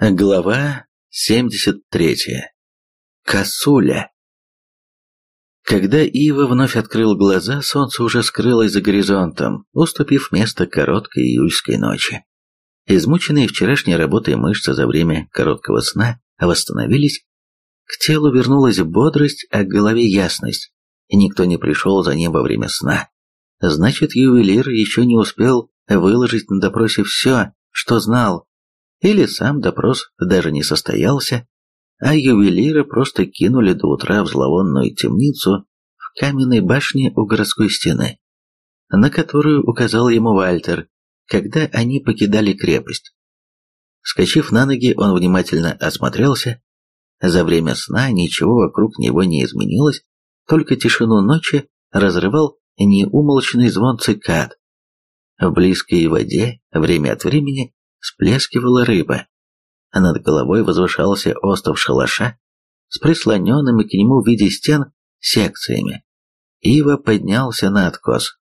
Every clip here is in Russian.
Глава 73. Косуля. Когда Ива вновь открыл глаза, солнце уже скрылось за горизонтом, уступив место короткой июльской ночи. Измученные вчерашней работой мышцы за время короткого сна восстановились, к телу вернулась бодрость, а к голове ясность. Никто не пришел за ним во время сна. Значит, ювелир еще не успел выложить на допросе все, что знал, или сам допрос даже не состоялся, а ювелира просто кинули до утра в зловонную темницу в каменной башне у городской стены, на которую указал ему Вальтер, когда они покидали крепость. Скочив на ноги, он внимательно осмотрелся. За время сна ничего вокруг него не изменилось, только тишину ночи разрывал неумолчный звон цикад. В близкой воде время от времени всплескивала рыба, а над головой возвышался остров шалаша с прислоненными к нему в виде стен секциями. Ива поднялся на откос.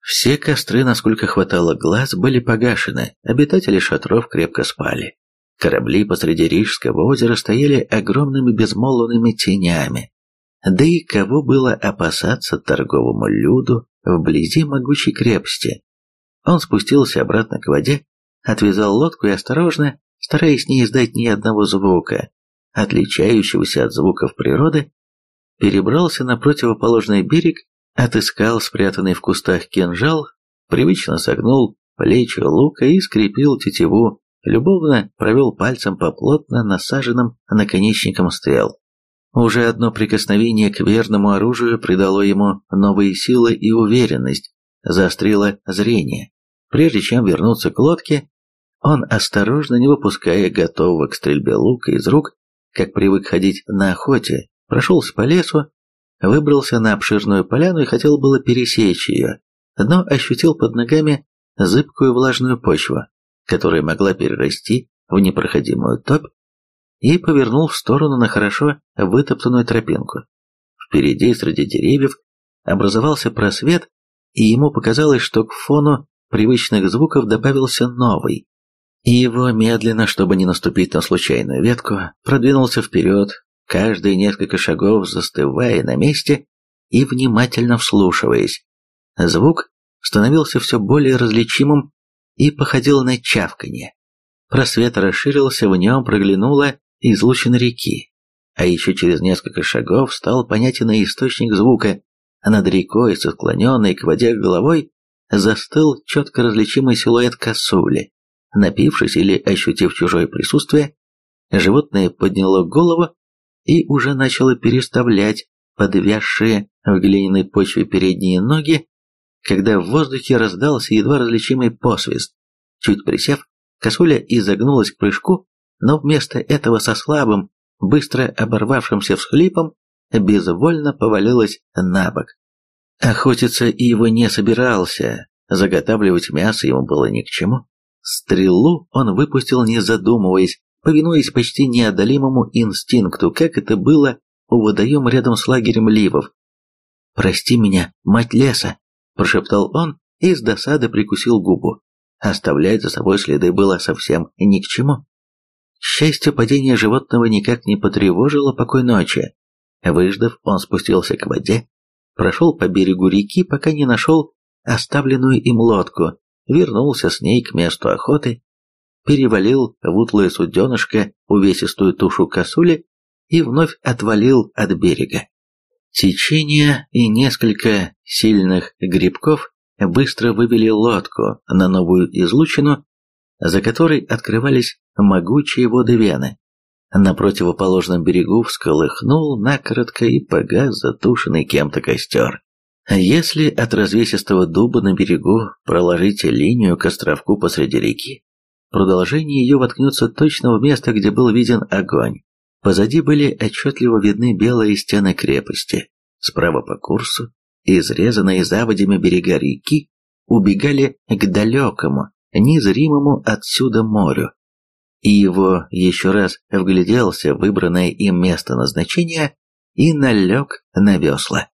Все костры, насколько хватало глаз, были погашены, обитатели шатров крепко спали. Корабли посреди Рижского озера стояли огромными безмолвными тенями. Да и кого было опасаться торговому люду вблизи могучей крепости? Он спустился обратно к воде отвязал лодку и осторожно, стараясь не издать ни одного звука, отличающегося от звуков природы, перебрался на противоположный берег, отыскал спрятанный в кустах кинжал, привычно согнул плечи лука и скрепил тетиву, любовно провел пальцем по плотно насаженным наконечникам стрел. Уже одно прикосновение к верному оружию придало ему новые силы и уверенность, заострило зрение. Прежде чем вернуться к лодке, он, осторожно, не выпуская готового к стрельбе лука из рук, как привык ходить на охоте, прошелся по лесу, выбрался на обширную поляну и хотел было пересечь ее, но ощутил под ногами зыбкую влажную почву, которая могла перерасти в непроходимую топь, и повернул в сторону на хорошо вытоптанную тропинку. Впереди, среди деревьев, образовался просвет, и ему показалось, что к фону привычных звуков добавился новый, и его медленно, чтобы не наступить на случайную ветку, продвинулся вперед, каждые несколько шагов застывая на месте и внимательно вслушиваясь. Звук становился все более различимым и походил на чавканье. Просвет расширился, в нем проглянула излучина реки, а еще через несколько шагов стал понятен и источник звука, а над рекой, со склоненной к воде головой, застыл четко различимый силуэт косули. Напившись или ощутив чужое присутствие, животное подняло голову и уже начало переставлять подвязшие в глиняной почве передние ноги, когда в воздухе раздался едва различимый посвист. Чуть присев, косуля изогнулась к прыжку, но вместо этого со слабым, быстро оборвавшимся всхлипом, безвольно повалилась на бок. Охотиться его не собирался, заготавливать мясо ему было ни к чему. Стрелу он выпустил не задумываясь, повинуясь почти неодолимому инстинкту, как это было у водоема рядом с лагерем Ливов. «Прости меня, мать леса!» – прошептал он и с досады прикусил губу. Оставлять за собой следы было совсем ни к чему. К счастью, падение животного никак не потревожило покой ночи. Выждав, он спустился к воде, прошел по берегу реки, пока не нашел оставленную им лодку, вернулся с ней к месту охоты, перевалил в утлое суденышко увесистую тушу косули и вновь отвалил от берега. Течение и несколько сильных грибков быстро вывели лодку на новую излучину, за которой открывались могучие воды Вены. На противоположном берегу всколыхнул накоротко и погас затушенный кем-то костер. А если от развесистого дуба на берегу проложить линию к островку посреди реки, продолжение ее воткнется точно в место, где был виден огонь. Позади были отчетливо видны белые стены крепости. Справа по курсу, изрезанные заводями берега реки, убегали к далекому, незримому отсюда морю. И его еще раз вгляделся выбранное им место назначения и налег на весла.